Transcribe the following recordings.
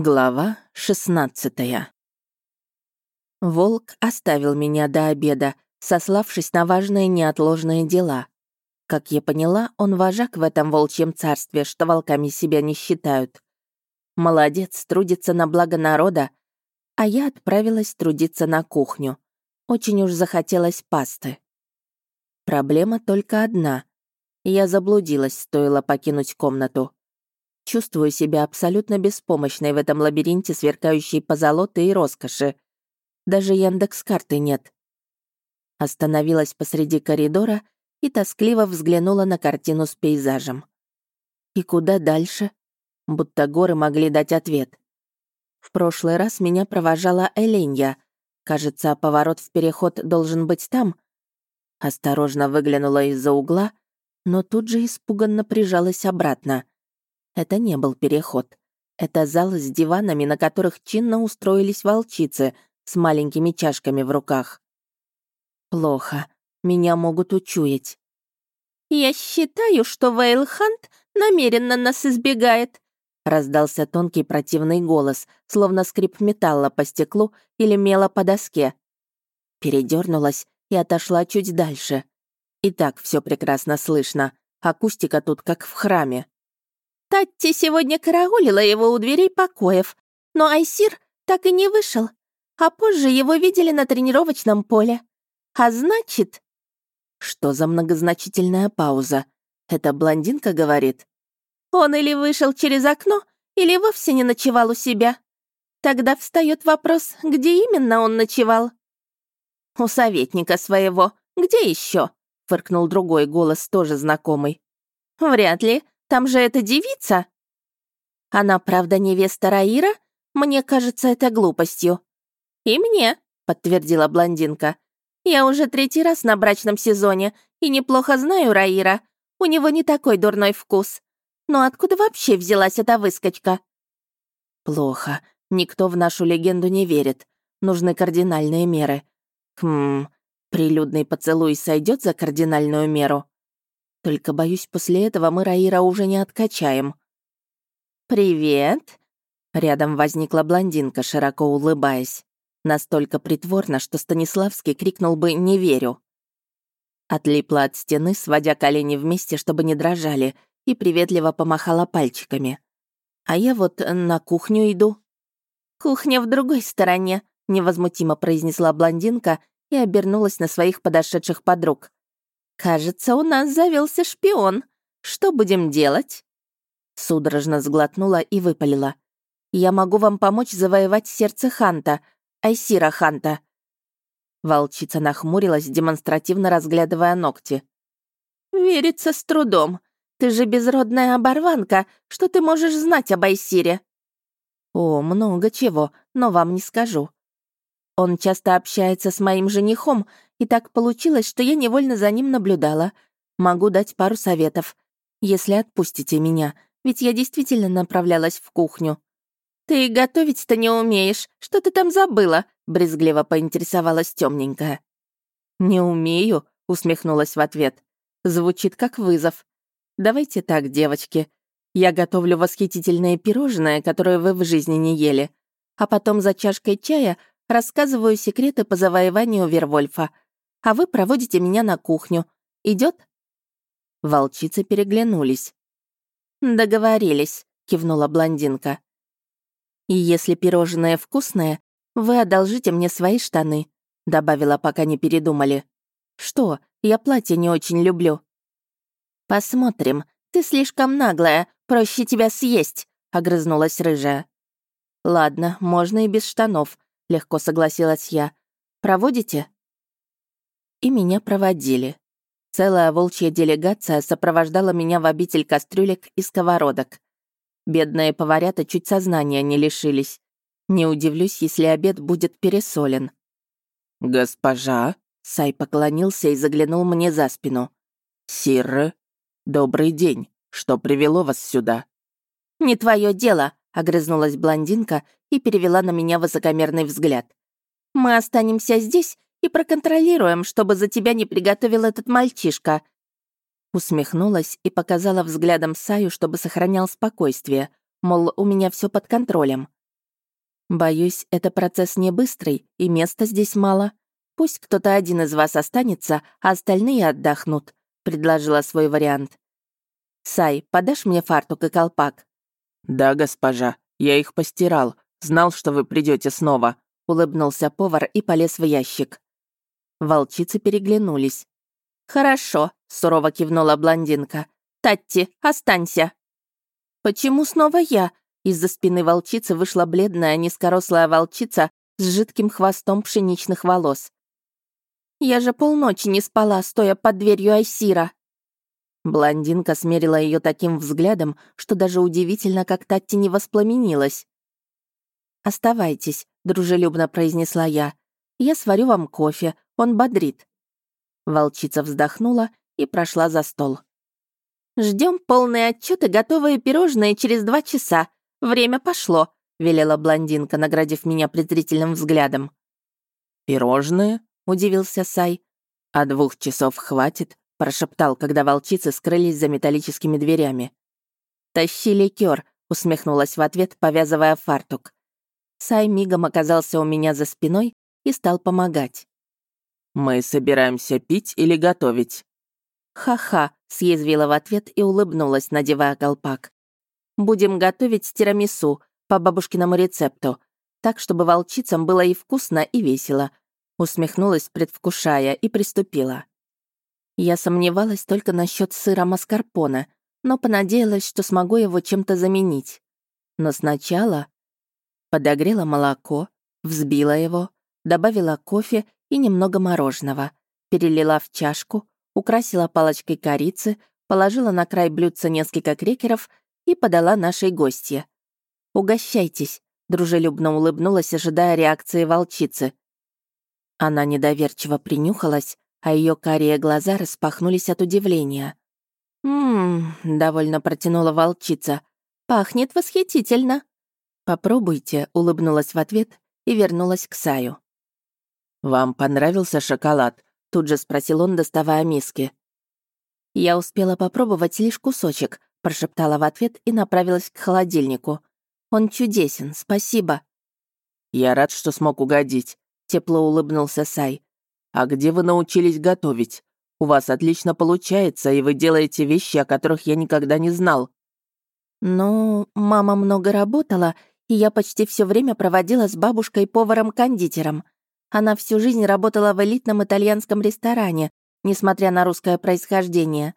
Глава 16 Волк оставил меня до обеда, сославшись на важные неотложные дела. Как я поняла, он вожак в этом волчьем царстве, что волками себя не считают. Молодец, трудится на благо народа, а я отправилась трудиться на кухню. Очень уж захотелось пасты. Проблема только одна. Я заблудилась, стоило покинуть комнату. Чувствую себя абсолютно беспомощной в этом лабиринте сверкающей позолоты и роскоши. Даже Яндекс-карты нет. Остановилась посреди коридора и тоскливо взглянула на картину с пейзажем. И куда дальше? Будто горы могли дать ответ. В прошлый раз меня провожала Эленья. Кажется, поворот в переход должен быть там. Осторожно выглянула из-за угла, но тут же испуганно прижалась обратно — это не был переход. Это зал с диванами, на которых чинно устроились волчицы с маленькими чашками в руках. Плохо. Меня могут учуять. «Я считаю, что Вейлхант намеренно нас избегает», раздался тонкий противный голос, словно скрип металла по стеклу или мела по доске. Передернулась и отошла чуть дальше. И так все прекрасно слышно. Акустика тут как в храме. Татти сегодня караулила его у дверей покоев, но Айсир так и не вышел, а позже его видели на тренировочном поле. А значит... Что за многозначительная пауза? Это блондинка говорит? Он или вышел через окно, или вовсе не ночевал у себя. Тогда встает вопрос, где именно он ночевал. «У советника своего. Где еще? фыркнул другой голос, тоже знакомый. «Вряд ли. Там же эта девица. Она, правда, невеста Раира? Мне кажется, это глупостью. И мне, подтвердила блондинка. Я уже третий раз на брачном сезоне и неплохо знаю Раира. У него не такой дурной вкус. Но откуда вообще взялась эта выскочка? Плохо. Никто в нашу легенду не верит. Нужны кардинальные меры. Хм, прилюдный поцелуй сойдет за кардинальную меру? Только, боюсь, после этого мы Раира уже не откачаем». «Привет!» Рядом возникла блондинка, широко улыбаясь. Настолько притворно, что Станиславский крикнул бы «не верю». Отлипла от стены, сводя колени вместе, чтобы не дрожали, и приветливо помахала пальчиками. «А я вот на кухню иду». «Кухня в другой стороне», — невозмутимо произнесла блондинка и обернулась на своих подошедших подруг. «Кажется, у нас завелся шпион. Что будем делать?» Судорожно сглотнула и выпалила. «Я могу вам помочь завоевать сердце Ханта, Айсира Ханта». Волчица нахмурилась, демонстративно разглядывая ногти. «Верится с трудом. Ты же безродная оборванка. Что ты можешь знать об Айсире?» «О, много чего, но вам не скажу. Он часто общается с моим женихом, и так получилось, что я невольно за ним наблюдала. Могу дать пару советов, если отпустите меня, ведь я действительно направлялась в кухню». «Ты готовить-то не умеешь. Что ты там забыла?» — брезгливо поинтересовалась темненькая. «Не умею», — усмехнулась в ответ. «Звучит как вызов. Давайте так, девочки. Я готовлю восхитительные пирожные, которые вы в жизни не ели. А потом за чашкой чая Рассказываю секреты по завоеванию Вервольфа. А вы проводите меня на кухню. Идет? Волчицы переглянулись. «Договорились», — кивнула блондинка. «И если пирожное вкусное, вы одолжите мне свои штаны», — добавила, пока не передумали. «Что? Я платье не очень люблю». «Посмотрим. Ты слишком наглая. Проще тебя съесть», — огрызнулась рыжая. «Ладно, можно и без штанов», легко согласилась я. «Проводите?» И меня проводили. Целая волчья делегация сопровождала меня в обитель кастрюлек и сковородок. Бедные поварята чуть сознания не лишились. Не удивлюсь, если обед будет пересолен. «Госпожа?» — Сай поклонился и заглянул мне за спину. «Сирры, добрый день. Что привело вас сюда?» «Не твое дело», — огрызнулась блондинка и перевела на меня высокомерный взгляд. «Мы останемся здесь и проконтролируем, чтобы за тебя не приготовил этот мальчишка». Усмехнулась и показала взглядом Саю, чтобы сохранял спокойствие, мол, у меня все под контролем. Боюсь, это процесс не быстрый, и места здесь мало. Пусть кто-то один из вас останется, а остальные отдохнут», — предложила свой вариант. «Сай, подашь мне фартук и колпак?» «Да, госпожа, я их постирал. Знал, что вы придете снова», — улыбнулся повар и полез в ящик. Волчицы переглянулись. «Хорошо», — сурово кивнула блондинка. «Татти, останься». «Почему снова я?» Из-за спины волчицы вышла бледная, низкорослая волчица с жидким хвостом пшеничных волос. «Я же полночи не спала, стоя под дверью Айсира». Блондинка смерила ее таким взглядом, что даже удивительно, как Татти не воспламенилась. «Оставайтесь», — дружелюбно произнесла я. «Я сварю вам кофе, он бодрит». Волчица вздохнула и прошла за стол. Ждем полные отчеты, готовые пирожные через два часа. Время пошло», — велела блондинка, наградив меня презрительным взглядом. «Пирожные?» — удивился Сай. «А двух часов хватит?» — прошептал, когда волчицы скрылись за металлическими дверями. «Тащи ликер», — усмехнулась в ответ, повязывая фартук. Сай мигом оказался у меня за спиной и стал помогать. «Мы собираемся пить или готовить?» «Ха-ха», — съязвила в ответ и улыбнулась, надевая колпак. «Будем готовить тирамису по бабушкиному рецепту, так, чтобы волчицам было и вкусно, и весело», — усмехнулась, предвкушая, и приступила. Я сомневалась только насчет сыра маскарпоне, но понадеялась, что смогу его чем-то заменить. Но сначала подогрела молоко, взбила его, добавила кофе и немного мороженого, перелила в чашку, украсила палочкой корицы, положила на край блюдца несколько крекеров и подала нашей гостье. «Угощайтесь», — дружелюбно улыбнулась, ожидая реакции волчицы. Она недоверчиво принюхалась, а ее карие глаза распахнулись от удивления. «Ммм», — довольно протянула волчица, — «пахнет восхитительно». «Попробуйте», — улыбнулась в ответ и вернулась к Саю. «Вам понравился шоколад?» — тут же спросил он, доставая миски. «Я успела попробовать лишь кусочек», — прошептала в ответ и направилась к холодильнику. «Он чудесен, спасибо». «Я рад, что смог угодить», — тепло улыбнулся Сай. «А где вы научились готовить? У вас отлично получается, и вы делаете вещи, о которых я никогда не знал». «Ну, мама много работала, и я почти все время проводила с бабушкой-поваром-кондитером», она всю жизнь работала в элитном итальянском ресторане, несмотря на русское происхождение.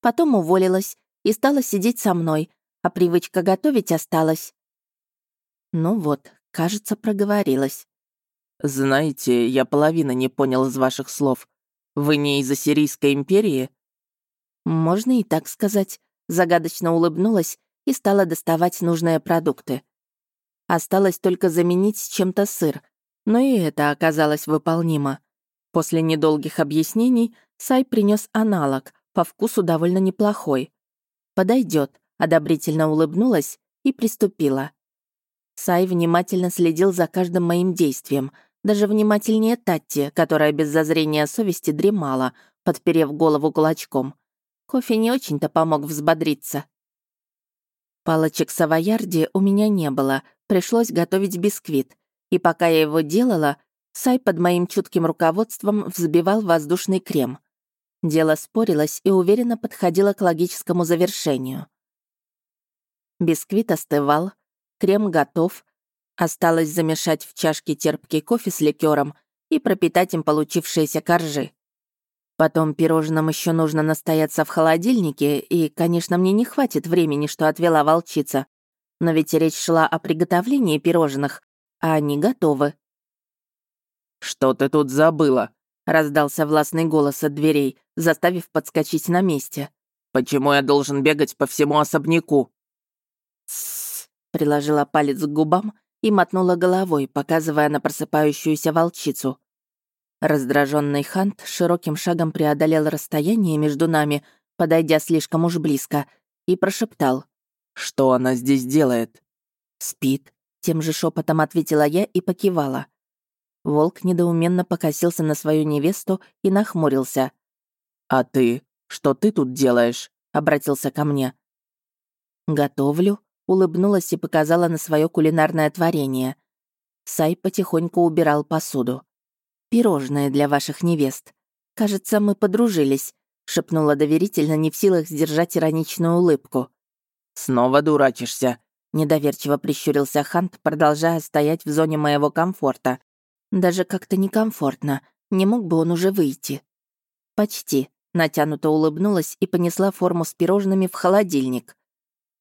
Потом уволилась и стала сидеть со мной, а привычка готовить осталась. Ну вот, кажется, проговорилась. «Знаете, я половина не понял из ваших слов. Вы не из Ассирийской империи?» «Можно и так сказать», — загадочно улыбнулась и стала доставать нужные продукты. Осталось только заменить чем-то сыр, но и это оказалось выполнимо. После недолгих объяснений Сай принес аналог, по вкусу довольно неплохой. Подойдет, одобрительно улыбнулась и приступила. Сай внимательно следил за каждым моим действием, даже внимательнее Татти, которая без зазрения совести дремала, подперев голову кулачком. Кофе не очень-то помог взбодриться. Палочек савоярди у меня не было, пришлось готовить бисквит, и пока я его делала, Сай под моим чутким руководством взбивал воздушный крем. Дело спорилось и уверенно подходило к логическому завершению. Бисквит остывал, крем готов, осталось замешать в чашке терпкий кофе с ликером и пропитать им получившиеся коржи. Потом пирожным еще нужно настояться в холодильнике, и, конечно, мне не хватит времени, что отвела волчица. Но ведь речь шла о приготовлении пирожных, а они готовы. «Что ты тут забыла?» — раздался властный голос от дверей, заставив подскочить на месте. «Почему я должен бегать по всему особняку?» «Тссс», — приложила палец к губам и мотнула головой, показывая на просыпающуюся волчицу. Раздраженный Хант широким шагом преодолел расстояние между нами, подойдя слишком уж близко, и прошептал. «Что она здесь делает?» «Спит», тем же шепотом ответила я и покивала. Волк недоуменно покосился на свою невесту и нахмурился. «А ты? Что ты тут делаешь?» — обратился ко мне. «Готовлю», — улыбнулась и показала на свое кулинарное творение. Сай потихоньку убирал посуду. «Пирожные для ваших невест. Кажется, мы подружились», — шепнула доверительно, не в силах сдержать ироничную улыбку. «Снова дурачишься», — недоверчиво прищурился Хант, продолжая стоять в зоне моего комфорта. Даже как-то некомфортно. Не мог бы он уже выйти? «Почти», — натянуто улыбнулась и понесла форму с пирожными в холодильник.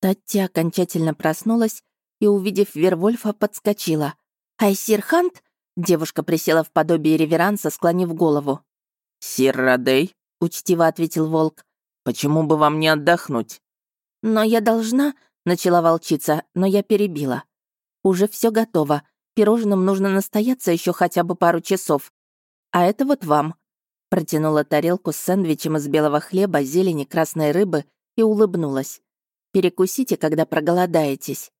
Татти окончательно проснулась и, увидев Вервольфа, подскочила. «Айсир Хант?» Девушка присела в подобие реверанса, склонив голову. «Сир Радей?» — учтиво ответил волк. «Почему бы вам не отдохнуть?» «Но я должна...» — начала волчица, но я перебила. «Уже все готово. Пирожным нужно настояться еще хотя бы пару часов. А это вот вам». Протянула тарелку с сэндвичем из белого хлеба, зелени, красной рыбы и улыбнулась. «Перекусите, когда проголодаетесь».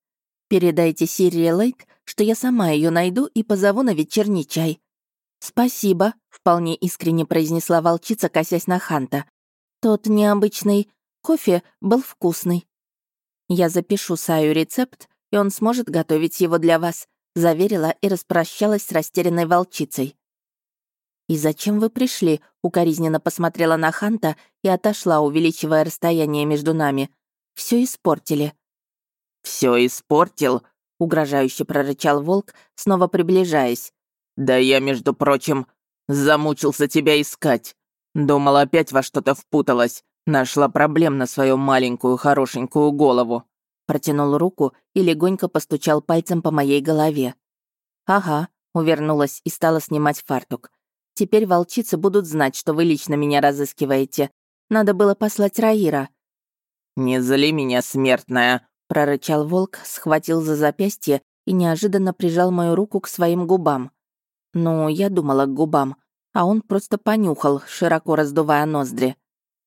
Передайте Сирии Лейт, что я сама ее найду и позову на вечерний чай». «Спасибо», — вполне искренне произнесла волчица, косясь на Ханта. «Тот необычный кофе был вкусный». «Я запишу Саю рецепт, и он сможет готовить его для вас», — заверила и распрощалась с растерянной волчицей. «И зачем вы пришли?» — укоризненно посмотрела на Ханта и отошла, увеличивая расстояние между нами. Все испортили». Все испортил?» — угрожающе прорычал волк, снова приближаясь. «Да я, между прочим, замучился тебя искать. Думал, опять во что-то впуталась. Нашла проблем на свою маленькую хорошенькую голову». Протянул руку и легонько постучал пальцем по моей голове. «Ага», — увернулась и стала снимать фартук. «Теперь волчицы будут знать, что вы лично меня разыскиваете. Надо было послать Раира». «Не зли меня, смертная», прорычал волк, схватил за запястье и неожиданно прижал мою руку к своим губам. Ну, я думала к губам, а он просто понюхал, широко раздувая ноздри.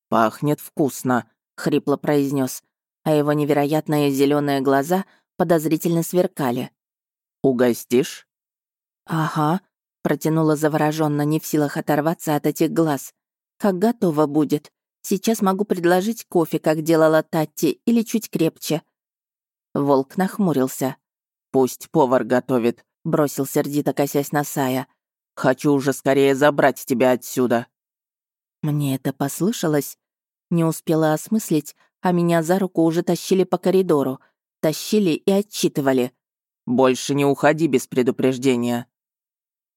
«Пахнет вкусно», — хрипло произнес, а его невероятные зеленые глаза подозрительно сверкали. «Угостишь?» «Ага», — протянула завороженно, не в силах оторваться от этих глаз. «Как готово будет. Сейчас могу предложить кофе, как делала Татти, или чуть крепче. Волк нахмурился. «Пусть повар готовит», — бросил сердито, косясь на Сая. «Хочу уже скорее забрать тебя отсюда». Мне это послышалось. Не успела осмыслить, а меня за руку уже тащили по коридору. Тащили и отчитывали. «Больше не уходи без предупреждения».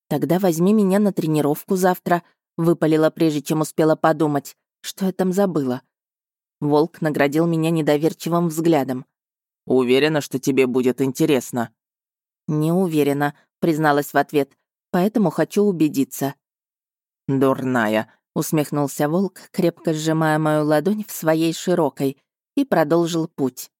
«Тогда возьми меня на тренировку завтра», — выпалила, прежде чем успела подумать. Что я там забыла? Волк наградил меня недоверчивым взглядом. Уверена, что тебе будет интересно». «Не уверена», — призналась в ответ. «Поэтому хочу убедиться». «Дурная», — усмехнулся волк, крепко сжимая мою ладонь в своей широкой, и продолжил путь.